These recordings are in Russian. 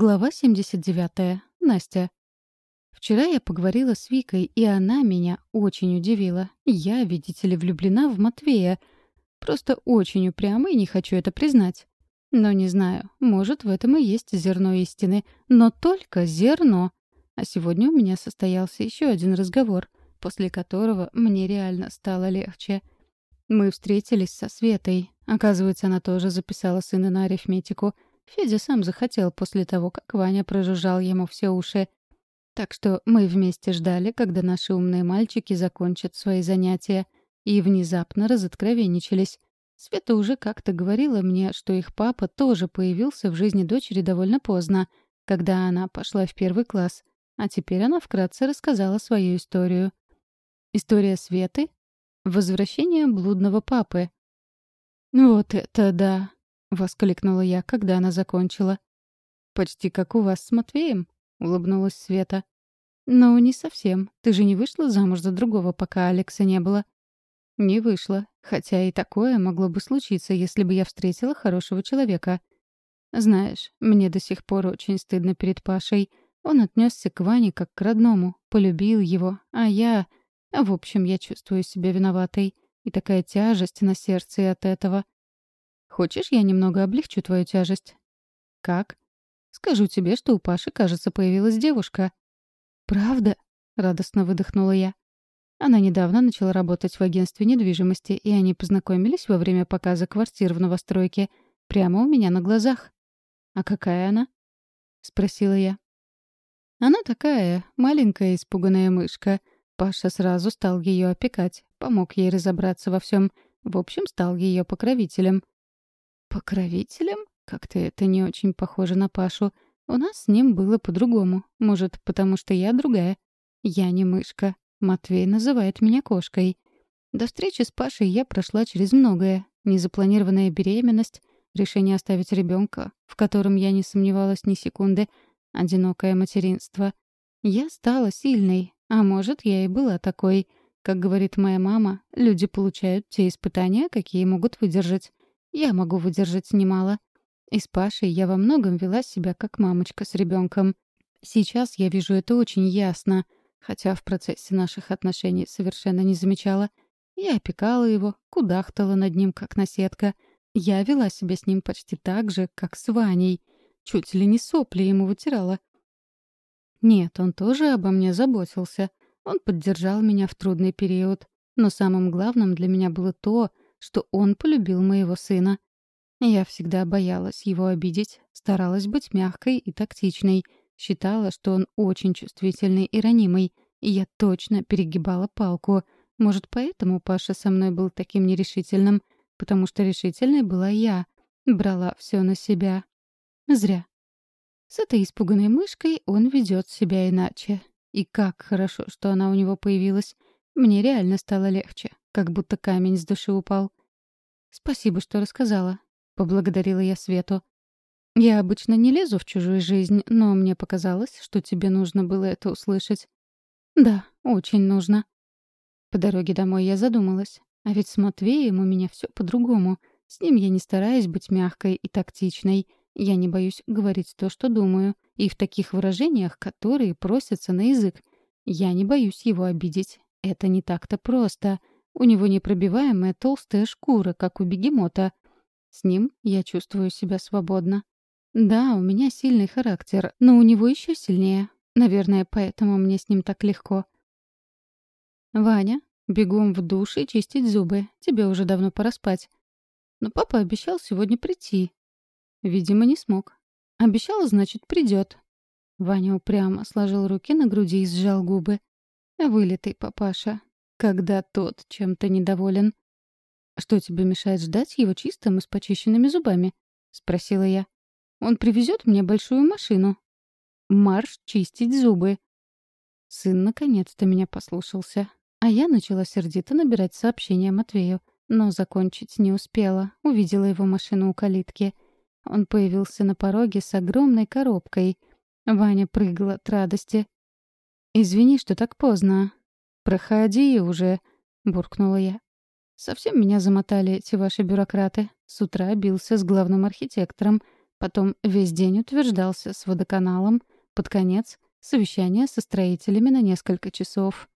Глава 79. Настя. Вчера я поговорила с Викой, и она меня очень удивила. Я, видите ли, влюблена в Матвея. Просто очень упряма и не хочу это признать. Но не знаю, может, в этом и есть зерно истины. Но только зерно. А сегодня у меня состоялся еще один разговор, после которого мне реально стало легче. Мы встретились со Светой. Оказывается, она тоже записала сына на арифметику — Федя сам захотел после того, как Ваня прожужжал ему все уши. Так что мы вместе ждали, когда наши умные мальчики закончат свои занятия, и внезапно разоткровенничались. Света уже как-то говорила мне, что их папа тоже появился в жизни дочери довольно поздно, когда она пошла в первый класс, а теперь она вкратце рассказала свою историю. История Светы — возвращение блудного папы. «Вот это да!» — воскликнула я, когда она закончила. «Почти как у вас с Матвеем», — улыбнулась Света. «Ну, не совсем. Ты же не вышла замуж за другого, пока Алекса не было». «Не вышла. Хотя и такое могло бы случиться, если бы я встретила хорошего человека. Знаешь, мне до сих пор очень стыдно перед Пашей. Он отнесся к Ване как к родному, полюбил его, а я... В общем, я чувствую себя виноватой. И такая тяжесть на сердце от этого. Хочешь, я немного облегчу твою тяжесть?» «Как?» «Скажу тебе, что у Паши, кажется, появилась девушка». «Правда?» — радостно выдохнула я. Она недавно начала работать в агентстве недвижимости, и они познакомились во время показа квартир в новостройке, прямо у меня на глазах. «А какая она?» — спросила я. «Она такая, маленькая испуганная мышка. Паша сразу стал ее опекать, помог ей разобраться во всем. В общем, стал ее покровителем. Покровителем? Как-то это не очень похоже на Пашу. У нас с ним было по-другому. Может, потому что я другая. Я не мышка. Матвей называет меня кошкой. До встречи с Пашей я прошла через многое. Незапланированная беременность, решение оставить ребенка, в котором я не сомневалась ни секунды, одинокое материнство. Я стала сильной, а может, я и была такой. Как говорит моя мама, люди получают те испытания, какие могут выдержать. Я могу выдержать немало. И с Пашей я во многом вела себя как мамочка с ребенком. Сейчас я вижу это очень ясно, хотя в процессе наших отношений совершенно не замечала. Я опекала его, кудахтала над ним, как наседка. Я вела себя с ним почти так же, как с Ваней. Чуть ли не сопли ему вытирала. Нет, он тоже обо мне заботился. Он поддержал меня в трудный период. Но самым главным для меня было то, что он полюбил моего сына. Я всегда боялась его обидеть, старалась быть мягкой и тактичной, считала, что он очень чувствительный и ранимый, и я точно перегибала палку. Может, поэтому Паша со мной был таким нерешительным, потому что решительной была я, брала все на себя. Зря. С этой испуганной мышкой он ведет себя иначе. И как хорошо, что она у него появилась. Мне реально стало легче как будто камень с души упал. «Спасибо, что рассказала», — поблагодарила я Свету. «Я обычно не лезу в чужую жизнь, но мне показалось, что тебе нужно было это услышать». «Да, очень нужно». По дороге домой я задумалась. А ведь с Матвеем у меня все по-другому. С ним я не стараюсь быть мягкой и тактичной. Я не боюсь говорить то, что думаю, и в таких выражениях, которые просятся на язык. Я не боюсь его обидеть. Это не так-то просто. У него непробиваемая толстая шкура, как у бегемота. С ним я чувствую себя свободно. Да, у меня сильный характер, но у него еще сильнее. Наверное, поэтому мне с ним так легко. «Ваня, бегом в душ и чистить зубы. Тебе уже давно пора спать». Но папа обещал сегодня прийти. Видимо, не смог. Обещал, значит, придет. Ваня упрямо сложил руки на груди и сжал губы. Вылитый папаша когда тот чем-то недоволен. «Что тебе мешает ждать его чистым и с почищенными зубами?» — спросила я. «Он привезет мне большую машину». «Марш чистить зубы». Сын наконец-то меня послушался, а я начала сердито набирать сообщение Матвею, но закончить не успела, увидела его машину у калитки. Он появился на пороге с огромной коробкой. Ваня прыгал от радости. «Извини, что так поздно. «Проходи уже», — буркнула я. «Совсем меня замотали эти ваши бюрократы. С утра бился с главным архитектором. Потом весь день утверждался с водоканалом. Под конец — совещание со строителями на несколько часов.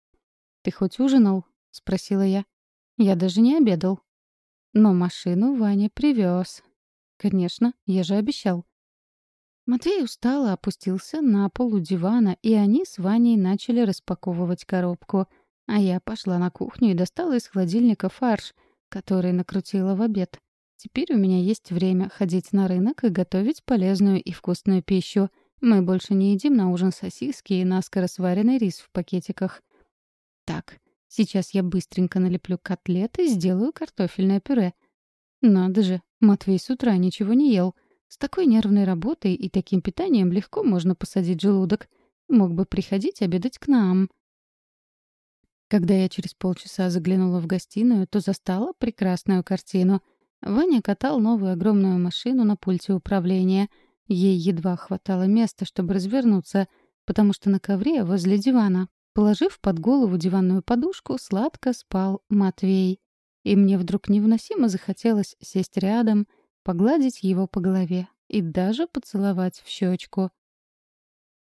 «Ты хоть ужинал?» — спросила я. «Я даже не обедал». Но машину Ваня привез. «Конечно, я же обещал». Матвей устало опустился на пол у дивана, и они с Ваней начали распаковывать коробку. А я пошла на кухню и достала из холодильника фарш, который накрутила в обед. Теперь у меня есть время ходить на рынок и готовить полезную и вкусную пищу. Мы больше не едим на ужин сосиски и наскоро сваренный рис в пакетиках. Так, сейчас я быстренько налеплю котлеты и сделаю картофельное пюре. Надо же, Матвей с утра ничего не ел. С такой нервной работой и таким питанием легко можно посадить желудок. Мог бы приходить обедать к нам. Когда я через полчаса заглянула в гостиную, то застала прекрасную картину — Ваня катал новую огромную машину на пульте управления. Ей едва хватало места, чтобы развернуться, потому что на ковре возле дивана, положив под голову диванную подушку, сладко спал Матвей. И мне вдруг невыносимо захотелось сесть рядом, погладить его по голове и даже поцеловать в щечку.